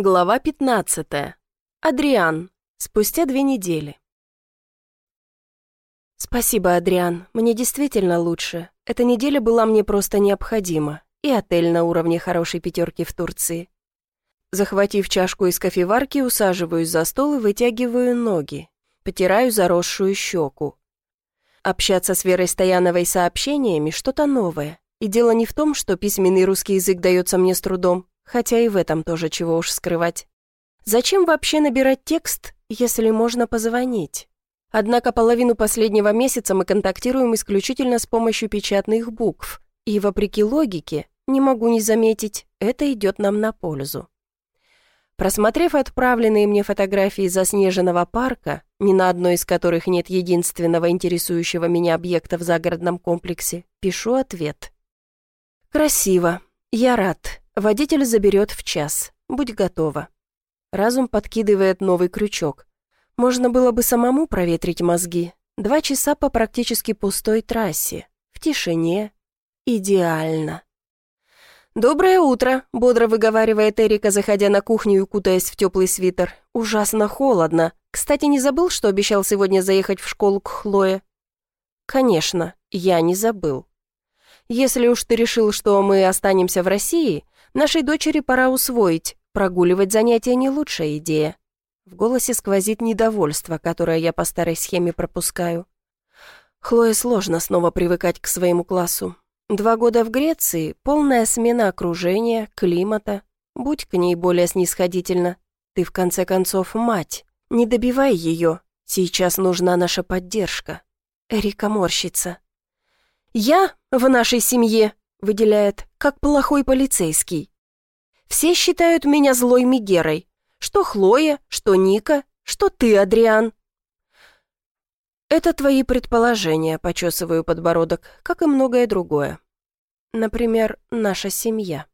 Глава 15. Адриан. Спустя две недели. Спасибо, Адриан. Мне действительно лучше. Эта неделя была мне просто необходима. И отель на уровне хорошей пятерки в Турции. Захватив чашку из кофеварки, усаживаюсь за стол и вытягиваю ноги. Потираю заросшую щеку. Общаться с Верой Стояновой сообщениями – что-то новое. И дело не в том, что письменный русский язык дается мне с трудом, хотя и в этом тоже чего уж скрывать. Зачем вообще набирать текст, если можно позвонить? Однако половину последнего месяца мы контактируем исключительно с помощью печатных букв, и, вопреки логике, не могу не заметить, это идет нам на пользу. Просмотрев отправленные мне фотографии заснеженного парка, ни на одной из которых нет единственного интересующего меня объекта в загородном комплексе, пишу ответ. «Красиво. Я рад. Водитель заберет в час. Будь готова. Разум подкидывает новый крючок. Можно было бы самому проветрить мозги. Два часа по практически пустой трассе. В тишине. Идеально. «Доброе утро», — бодро выговаривает Эрика, заходя на кухню и кутаясь в теплый свитер. «Ужасно холодно. Кстати, не забыл, что обещал сегодня заехать в школу к Хлое?» «Конечно, я не забыл. Если уж ты решил, что мы останемся в России, Нашей дочери пора усвоить, прогуливать занятия не лучшая идея. В голосе сквозит недовольство, которое я по старой схеме пропускаю. Хлое сложно снова привыкать к своему классу. Два года в Греции, полная смена окружения, климата. Будь к ней более снисходительна. Ты, в конце концов, мать. Не добивай ее. Сейчас нужна наша поддержка. Эрика морщится. «Я в нашей семье выделяет, как плохой полицейский. Все считают меня злой Мигерой. Что Хлоя, что Ника, что ты, Адриан. Это твои предположения, почесываю подбородок, как и многое другое. Например, наша семья.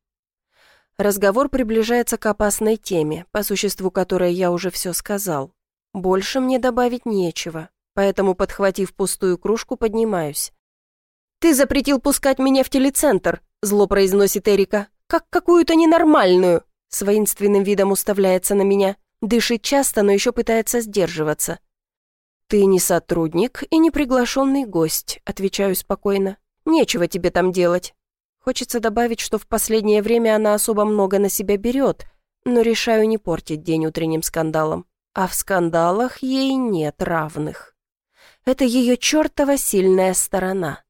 Разговор приближается к опасной теме, по существу которой я уже все сказал. Больше мне добавить нечего, поэтому, подхватив пустую кружку, поднимаюсь. «Ты запретил пускать меня в телецентр», — зло произносит Эрика. «Как какую-то ненормальную». С воинственным видом уставляется на меня. Дышит часто, но еще пытается сдерживаться. «Ты не сотрудник и не приглашенный гость», — отвечаю спокойно. «Нечего тебе там делать». Хочется добавить, что в последнее время она особо много на себя берет, но решаю не портить день утренним скандалом. А в скандалах ей нет равных. Это ее чертова сильная сторона.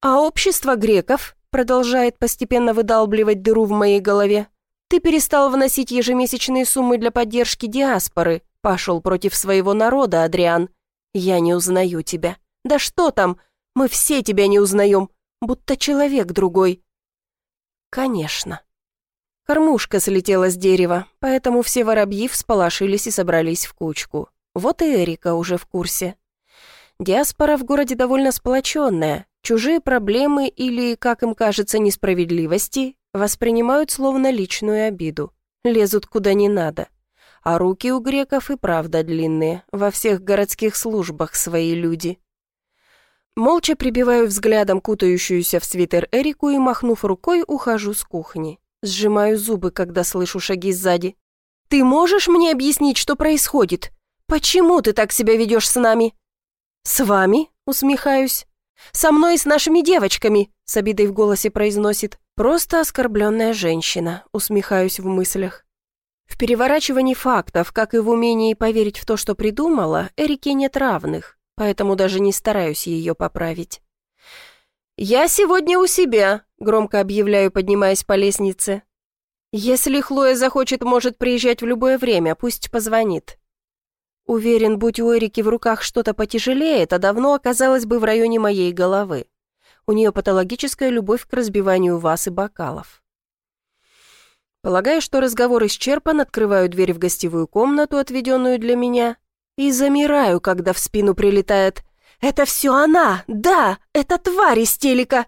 «А общество греков?» Продолжает постепенно выдалбливать дыру в моей голове. «Ты перестал вносить ежемесячные суммы для поддержки диаспоры, пошел против своего народа, Адриан. Я не узнаю тебя. Да что там, мы все тебя не узнаем, будто человек другой». «Конечно». Кормушка слетела с дерева, поэтому все воробьи всполошились и собрались в кучку. Вот и Эрика уже в курсе. Диаспора в городе довольно сплоченная, Чужие проблемы или, как им кажется, несправедливости воспринимают словно личную обиду, лезут куда не надо. А руки у греков и правда длинные, во всех городских службах свои люди. Молча прибиваю взглядом кутающуюся в свитер Эрику и, махнув рукой, ухожу с кухни. Сжимаю зубы, когда слышу шаги сзади. «Ты можешь мне объяснить, что происходит? Почему ты так себя ведешь с нами?» «С вами?» — усмехаюсь. «Со мной и с нашими девочками», — с обидой в голосе произносит. «Просто оскорбленная женщина», — усмехаюсь в мыслях. В переворачивании фактов, как и в умении поверить в то, что придумала, Эрике нет равных, поэтому даже не стараюсь ее поправить. «Я сегодня у себя», — громко объявляю, поднимаясь по лестнице. «Если Хлоя захочет, может приезжать в любое время, пусть позвонит. Уверен, будь у Эрики в руках что-то потяжелее, это давно оказалось бы в районе моей головы. У нее патологическая любовь к разбиванию ваз и бокалов. Полагаю, что разговор исчерпан, открываю дверь в гостевую комнату, отведенную для меня, и замираю, когда в спину прилетает «Это все она! Да! Это тварь из телека!»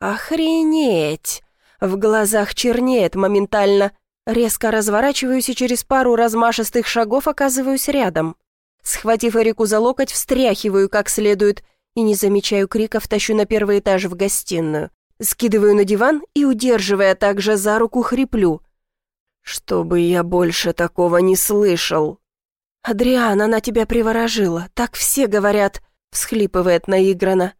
«Охренеть!» В глазах чернеет моментально – Резко разворачиваюсь и через пару размашистых шагов оказываюсь рядом. Схватив Эрику за локоть, встряхиваю как следует и не замечаю криков, тащу на первый этаж в гостиную. Скидываю на диван и, удерживая также за руку, хриплю. «Чтобы я больше такого не слышал!» «Адриан, она тебя приворожила, так все говорят», — всхлипывает наигранно.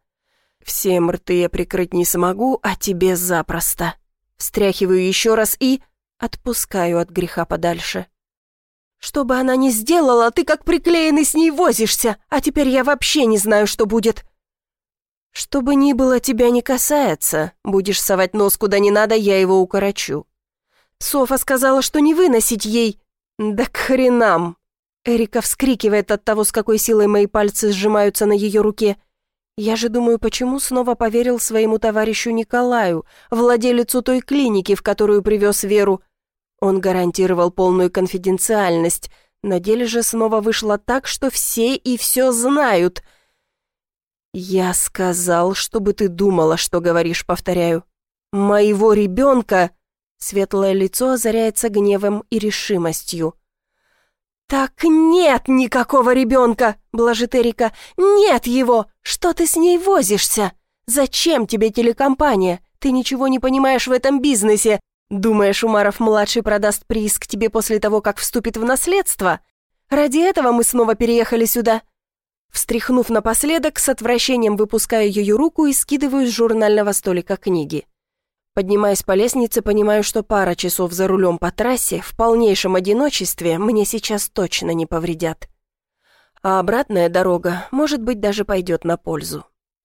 «Все рты я прикрыть не смогу, а тебе запросто». Встряхиваю еще раз и... отпускаю от греха подальше. «Что бы она ни сделала, ты как приклеенный с ней возишься, а теперь я вообще не знаю, что будет». «Что бы ни было, тебя не касается. Будешь совать нос куда не надо, я его укорочу». Софа сказала, что не выносить ей. «Да к хренам!» Эрика вскрикивает от того, с какой силой мои пальцы сжимаются на ее руке. Я же думаю, почему снова поверил своему товарищу Николаю, владелицу той клиники, в которую привез Веру. Он гарантировал полную конфиденциальность. На деле же снова вышло так, что все и все знают. «Я сказал, чтобы ты думала, что говоришь, повторяю. Моего ребенка...» Светлое лицо озаряется гневом и решимостью. «Так нет никакого ребенка!» — блажит Эрика. «Нет его! Что ты с ней возишься? Зачем тебе телекомпания? Ты ничего не понимаешь в этом бизнесе. Думаешь, Умаров-младший продаст приз к тебе после того, как вступит в наследство? Ради этого мы снова переехали сюда». Встряхнув напоследок, с отвращением выпускаю ее руку и скидываю с журнального столика книги. Поднимаясь по лестнице, понимаю, что пара часов за рулем по трассе в полнейшем одиночестве мне сейчас точно не повредят. А обратная дорога, может быть, даже пойдет на пользу.